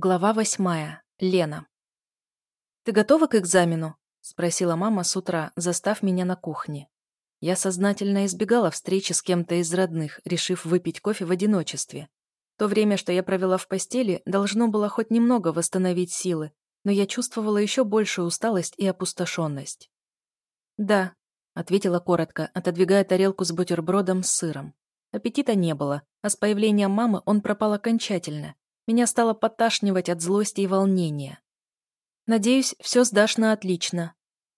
Глава восьмая. Лена. «Ты готова к экзамену?» – спросила мама с утра, застав меня на кухне. Я сознательно избегала встречи с кем-то из родных, решив выпить кофе в одиночестве. То время, что я провела в постели, должно было хоть немного восстановить силы, но я чувствовала еще большую усталость и опустошенность. «Да», – ответила коротко, отодвигая тарелку с бутербродом с сыром. Аппетита не было, а с появлением мамы он пропал окончательно, меня стало подташнивать от злости и волнения. «Надеюсь, все сдашь на отлично».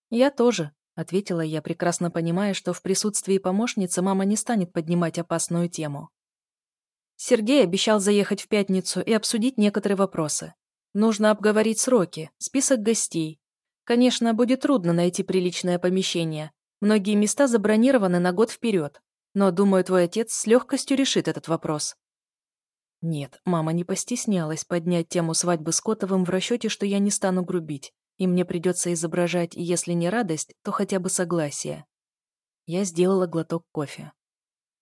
«Я тоже», — ответила я, прекрасно понимая, что в присутствии помощницы мама не станет поднимать опасную тему. Сергей обещал заехать в пятницу и обсудить некоторые вопросы. Нужно обговорить сроки, список гостей. Конечно, будет трудно найти приличное помещение. Многие места забронированы на год вперед. Но, думаю, твой отец с легкостью решит этот вопрос. Нет, мама не постеснялась поднять тему свадьбы с Котовым в расчете, что я не стану грубить, и мне придется изображать, если не радость, то хотя бы согласие. Я сделала глоток кофе.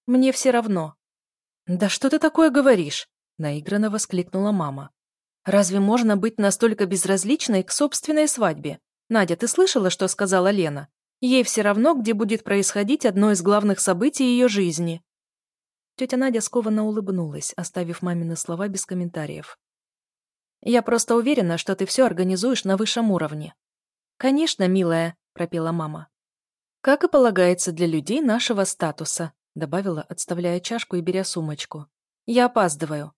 «Мне все равно». «Да что ты такое говоришь?» – наигранно воскликнула мама. «Разве можно быть настолько безразличной к собственной свадьбе? Надя, ты слышала, что сказала Лена? Ей все равно, где будет происходить одно из главных событий ее жизни». Тетя Надя скованно улыбнулась, оставив мамины слова без комментариев. «Я просто уверена, что ты все организуешь на высшем уровне». «Конечно, милая», — пропела мама. «Как и полагается для людей нашего статуса», — добавила, отставляя чашку и беря сумочку. «Я опаздываю».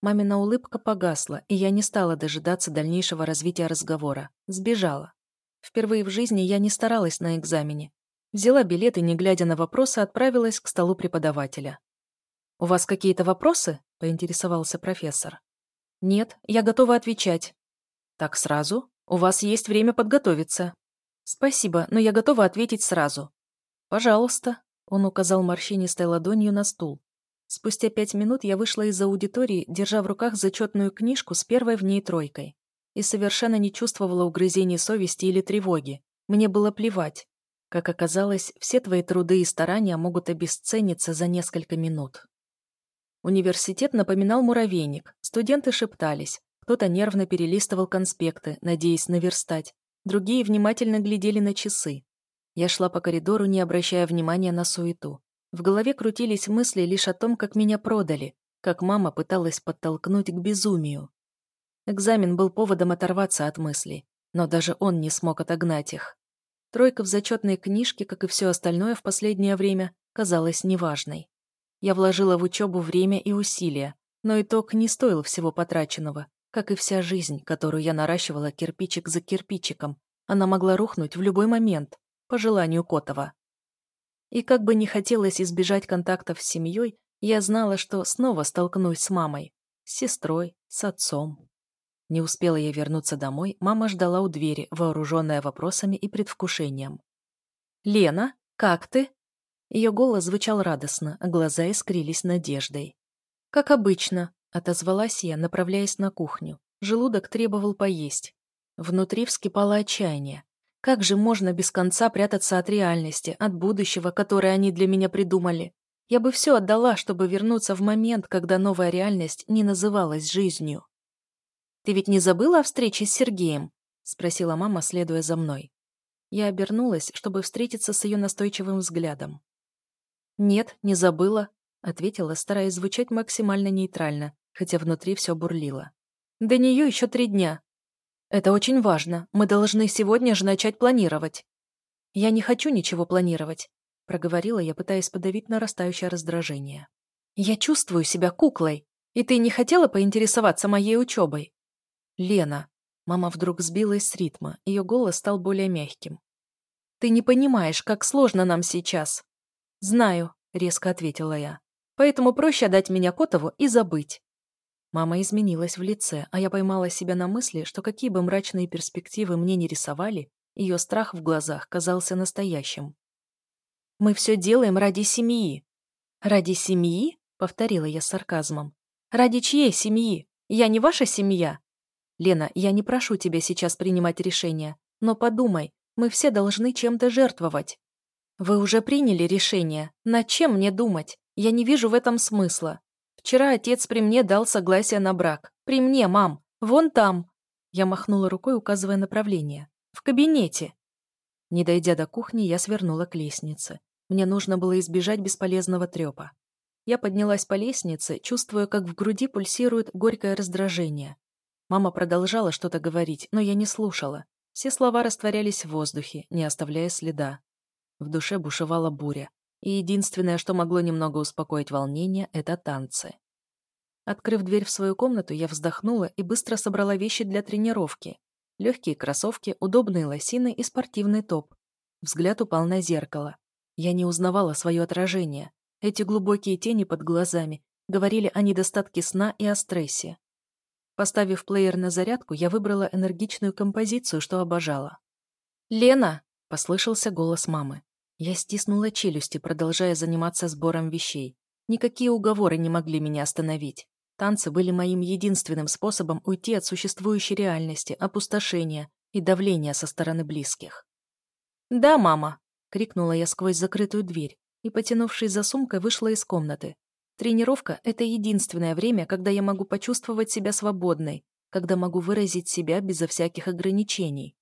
Мамина улыбка погасла, и я не стала дожидаться дальнейшего развития разговора. Сбежала. Впервые в жизни я не старалась на экзамене. Взяла билет и, не глядя на вопросы, отправилась к столу преподавателя. «У вас какие-то вопросы?» – поинтересовался профессор. «Нет, я готова отвечать». «Так сразу? У вас есть время подготовиться». «Спасибо, но я готова ответить сразу». «Пожалуйста», – он указал морщинистой ладонью на стул. Спустя пять минут я вышла из аудитории, держа в руках зачетную книжку с первой в ней тройкой. И совершенно не чувствовала угрызений совести или тревоги. Мне было плевать. Как оказалось, все твои труды и старания могут обесцениться за несколько минут. Университет напоминал муравейник. Студенты шептались. Кто-то нервно перелистывал конспекты, надеясь наверстать. Другие внимательно глядели на часы. Я шла по коридору, не обращая внимания на суету. В голове крутились мысли лишь о том, как меня продали, как мама пыталась подтолкнуть к безумию. Экзамен был поводом оторваться от мыслей, но даже он не смог отогнать их. Тройка в зачетной книжке, как и все остальное в последнее время, казалась неважной. Я вложила в учебу время и усилия, но итог не стоил всего потраченного, как и вся жизнь, которую я наращивала кирпичик за кирпичиком. Она могла рухнуть в любой момент, по желанию Котова. И как бы не хотелось избежать контактов с семьей, я знала, что снова столкнусь с мамой, с сестрой, с отцом. Не успела я вернуться домой, мама ждала у двери, вооруженная вопросами и предвкушением. «Лена, как ты?» Ее голос звучал радостно, а глаза искрились надеждой. «Как обычно», — отозвалась я, направляясь на кухню. Желудок требовал поесть. Внутри вскипало отчаяние. Как же можно без конца прятаться от реальности, от будущего, которое они для меня придумали? Я бы все отдала, чтобы вернуться в момент, когда новая реальность не называлась жизнью. «Ты ведь не забыла о встрече с Сергеем?» — спросила мама, следуя за мной. Я обернулась, чтобы встретиться с ее настойчивым взглядом. «Нет, не забыла», — ответила, стараясь звучать максимально нейтрально, хотя внутри все бурлило. «До нее еще три дня. Это очень важно. Мы должны сегодня же начать планировать». «Я не хочу ничего планировать», — проговорила я, пытаясь подавить нарастающее раздражение. «Я чувствую себя куклой, и ты не хотела поинтересоваться моей учебой?» «Лена», Мама вдруг сбилась с ритма, ее голос стал более мягким. «Ты не понимаешь, как сложно нам сейчас. «Знаю», — резко ответила я. «Поэтому проще отдать меня Котову и забыть». Мама изменилась в лице, а я поймала себя на мысли, что какие бы мрачные перспективы мне не рисовали, ее страх в глазах казался настоящим. «Мы все делаем ради семьи». «Ради семьи?» — повторила я с сарказмом. «Ради чьей семьи? Я не ваша семья?» «Лена, я не прошу тебя сейчас принимать решения, но подумай, мы все должны чем-то жертвовать. «Вы уже приняли решение. Над чем мне думать? Я не вижу в этом смысла. Вчера отец при мне дал согласие на брак. При мне, мам. Вон там!» Я махнула рукой, указывая направление. «В кабинете!» Не дойдя до кухни, я свернула к лестнице. Мне нужно было избежать бесполезного трепа. Я поднялась по лестнице, чувствуя, как в груди пульсирует горькое раздражение. Мама продолжала что-то говорить, но я не слушала. Все слова растворялись в воздухе, не оставляя следа. В душе бушевала буря, и единственное, что могло немного успокоить волнение, это танцы. Открыв дверь в свою комнату, я вздохнула и быстро собрала вещи для тренировки. Легкие кроссовки, удобные лосины и спортивный топ. Взгляд упал на зеркало. Я не узнавала свое отражение. Эти глубокие тени под глазами говорили о недостатке сна и о стрессе. Поставив плеер на зарядку, я выбрала энергичную композицию, что обожала. «Лена!» — послышался голос мамы. Я стиснула челюсти, продолжая заниматься сбором вещей. Никакие уговоры не могли меня остановить. Танцы были моим единственным способом уйти от существующей реальности, опустошения и давления со стороны близких. «Да, мама!» — крикнула я сквозь закрытую дверь и, потянувшись за сумкой, вышла из комнаты. Тренировка — это единственное время, когда я могу почувствовать себя свободной, когда могу выразить себя безо всяких ограничений.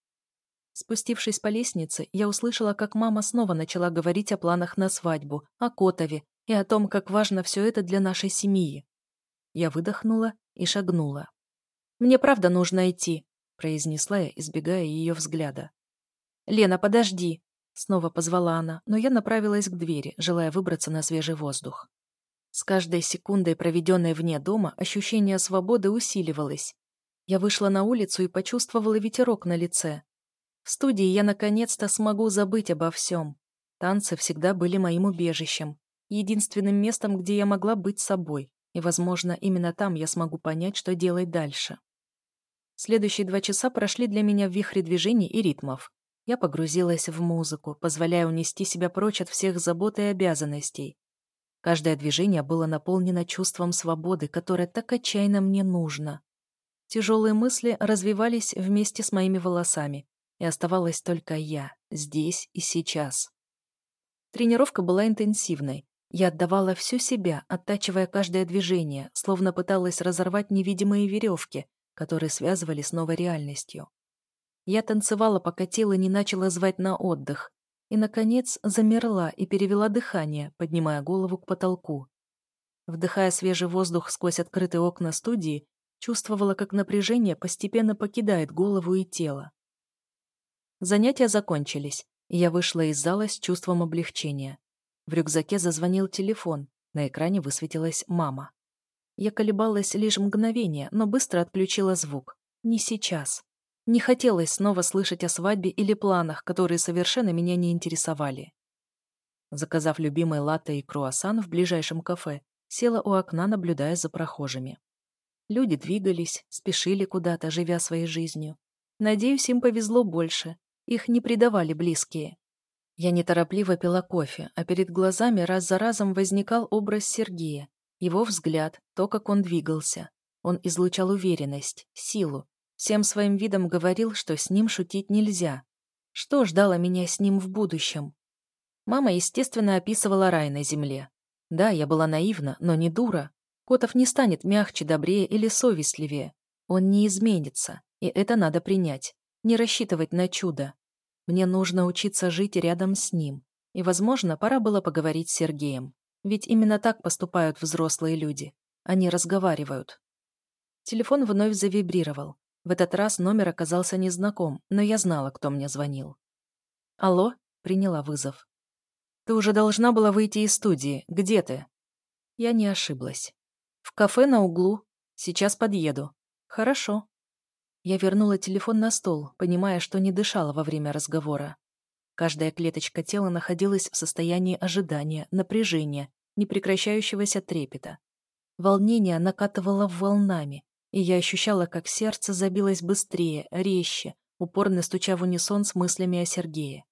Спустившись по лестнице, я услышала, как мама снова начала говорить о планах на свадьбу, о Котове и о том, как важно все это для нашей семьи. Я выдохнула и шагнула. «Мне правда нужно идти», — произнесла я, избегая ее взгляда. «Лена, подожди», — снова позвала она, но я направилась к двери, желая выбраться на свежий воздух. С каждой секундой, проведенной вне дома, ощущение свободы усиливалось. Я вышла на улицу и почувствовала ветерок на лице. В студии я наконец-то смогу забыть обо всем. Танцы всегда были моим убежищем, единственным местом, где я могла быть собой. И, возможно, именно там я смогу понять, что делать дальше. Следующие два часа прошли для меня в вихре движений и ритмов. Я погрузилась в музыку, позволяя унести себя прочь от всех забот и обязанностей. Каждое движение было наполнено чувством свободы, которое так отчаянно мне нужно. Тяжелые мысли развивались вместе с моими волосами, и оставалась только я, здесь и сейчас. Тренировка была интенсивной, я отдавала всю себя, оттачивая каждое движение, словно пыталась разорвать невидимые веревки, которые связывали с новой реальностью. Я танцевала, пока тело не начало звать на отдых, и, наконец, замерла и перевела дыхание, поднимая голову к потолку. Вдыхая свежий воздух сквозь открытые окна студии, чувствовала, как напряжение постепенно покидает голову и тело. Занятия закончились, и я вышла из зала с чувством облегчения. В рюкзаке зазвонил телефон. На экране высветилась мама. Я колебалась лишь мгновение, но быстро отключила звук. Не сейчас. Не хотелось снова слышать о свадьбе или планах, которые совершенно меня не интересовали. Заказав любимый латте и круассан в ближайшем кафе, села у окна, наблюдая за прохожими. Люди двигались, спешили куда-то, живя своей жизнью. Надеюсь, им повезло больше. Их не предавали близкие. Я неторопливо пила кофе, а перед глазами раз за разом возникал образ Сергея. Его взгляд, то, как он двигался. Он излучал уверенность, силу. Всем своим видом говорил, что с ним шутить нельзя. Что ждало меня с ним в будущем? Мама, естественно, описывала рай на земле. Да, я была наивна, но не дура. Котов не станет мягче, добрее или совестливее. Он не изменится, и это надо принять. Не рассчитывать на чудо. Мне нужно учиться жить рядом с ним. И, возможно, пора было поговорить с Сергеем. Ведь именно так поступают взрослые люди. Они разговаривают. Телефон вновь завибрировал. В этот раз номер оказался незнаком, но я знала, кто мне звонил. «Алло?» — приняла вызов. «Ты уже должна была выйти из студии. Где ты?» Я не ошиблась. «В кафе на углу. Сейчас подъеду». «Хорошо». Я вернула телефон на стол, понимая, что не дышала во время разговора. Каждая клеточка тела находилась в состоянии ожидания, напряжения, непрекращающегося трепета. Волнение накатывало волнами, и я ощущала, как сердце забилось быстрее, резче, упорно стуча в унисон с мыслями о Сергее.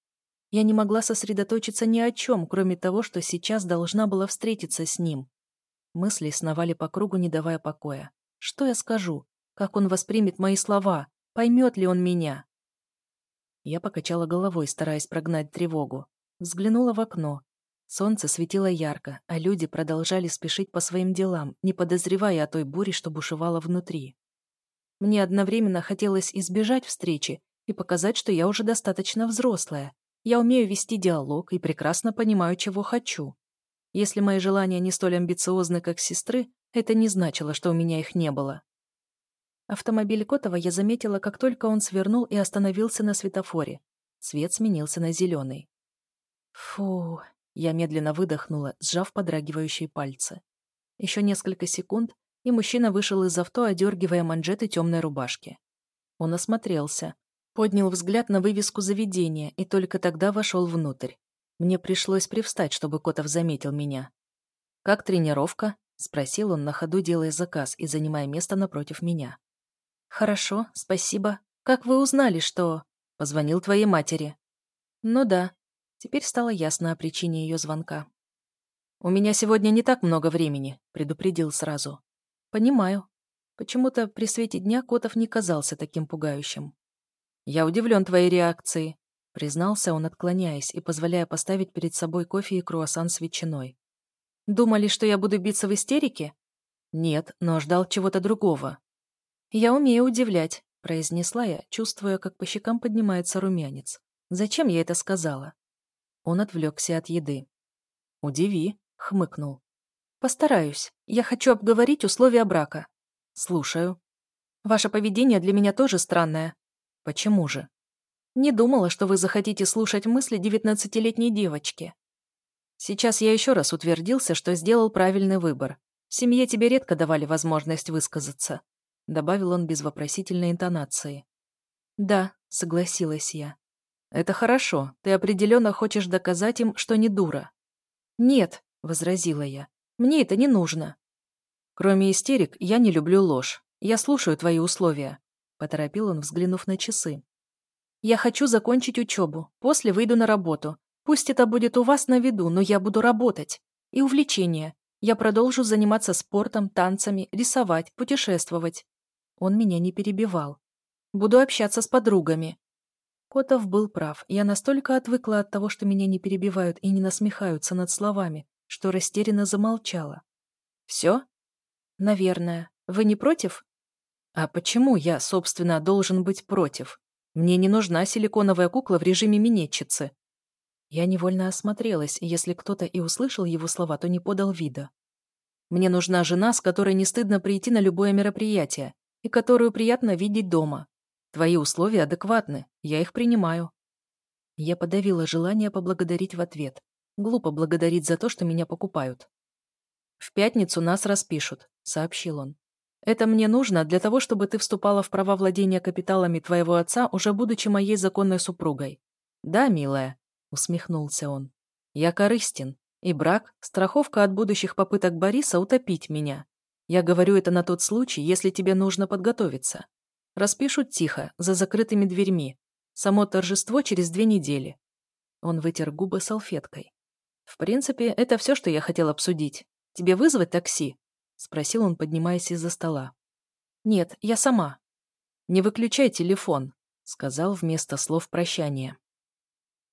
Я не могла сосредоточиться ни о чем, кроме того, что сейчас должна была встретиться с ним. Мысли сновали по кругу, не давая покоя. Что я скажу? Как он воспримет мои слова? Поймет ли он меня? Я покачала головой, стараясь прогнать тревогу. Взглянула в окно. Солнце светило ярко, а люди продолжали спешить по своим делам, не подозревая о той буре, что бушевала внутри. Мне одновременно хотелось избежать встречи и показать, что я уже достаточно взрослая. Я умею вести диалог и прекрасно понимаю, чего хочу. Если мои желания не столь амбициозны, как сестры, это не значило, что у меня их не было. Автомобиль Котова я заметила, как только он свернул и остановился на светофоре. Цвет сменился на зеленый. Фу, я медленно выдохнула, сжав подрагивающие пальцы. Еще несколько секунд, и мужчина вышел из авто, одергивая манжеты темной рубашки. Он осмотрелся, поднял взгляд на вывеску заведения и только тогда вошел внутрь. Мне пришлось привстать, чтобы Котов заметил меня. «Как тренировка?» — спросил он на ходу, делая заказ и занимая место напротив меня. «Хорошо, спасибо. Как вы узнали, что...» «Позвонил твоей матери». «Ну да». Теперь стало ясно о причине ее звонка. «У меня сегодня не так много времени», — предупредил сразу. «Понимаю. Почему-то при свете дня Котов не казался таким пугающим. «Я удивлен твоей реакцией», — признался он, отклоняясь и позволяя поставить перед собой кофе и круассан с ветчиной. «Думали, что я буду биться в истерике?» «Нет, но ждал чего-то другого». «Я умею удивлять», — произнесла я, чувствуя, как по щекам поднимается румянец. «Зачем я это сказала?» Он отвлекся от еды. «Удиви», — хмыкнул. «Постараюсь. Я хочу обговорить условия брака». «Слушаю». «Ваше поведение для меня тоже странное». «Почему же?» «Не думала, что вы захотите слушать мысли девятнадцатилетней девочки». Сейчас я еще раз утвердился, что сделал правильный выбор. В семье тебе редко давали возможность высказаться», — добавил он без вопросительной интонации. «Да», — согласилась я. «Это хорошо. Ты определенно хочешь доказать им, что не дура». «Нет», — возразила я. Мне это не нужно. Кроме истерик, я не люблю ложь. Я слушаю твои условия. Поторопил он, взглянув на часы. Я хочу закончить учебу. После выйду на работу. Пусть это будет у вас на виду, но я буду работать. И увлечения. Я продолжу заниматься спортом, танцами, рисовать, путешествовать. Он меня не перебивал. Буду общаться с подругами. Котов был прав. Я настолько отвыкла от того, что меня не перебивают и не насмехаются над словами, что растерянно замолчала. «Все?» «Наверное. Вы не против?» «А почему я, собственно, должен быть против? Мне не нужна силиконовая кукла в режиме минетчицы». Я невольно осмотрелась, и если кто-то и услышал его слова, то не подал вида. «Мне нужна жена, с которой не стыдно прийти на любое мероприятие, и которую приятно видеть дома. Твои условия адекватны, я их принимаю». Я подавила желание поблагодарить в ответ. Глупо благодарить за то, что меня покупают. «В пятницу нас распишут», — сообщил он. «Это мне нужно для того, чтобы ты вступала в права владения капиталами твоего отца, уже будучи моей законной супругой». «Да, милая», — усмехнулся он. «Я корыстен, и брак — страховка от будущих попыток Бориса утопить меня. Я говорю это на тот случай, если тебе нужно подготовиться. Распишут тихо, за закрытыми дверьми. Само торжество через две недели». Он вытер губы салфеткой. «В принципе, это все, что я хотел обсудить. Тебе вызвать такси?» — спросил он, поднимаясь из-за стола. «Нет, я сама». «Не выключай телефон», — сказал вместо слов прощания.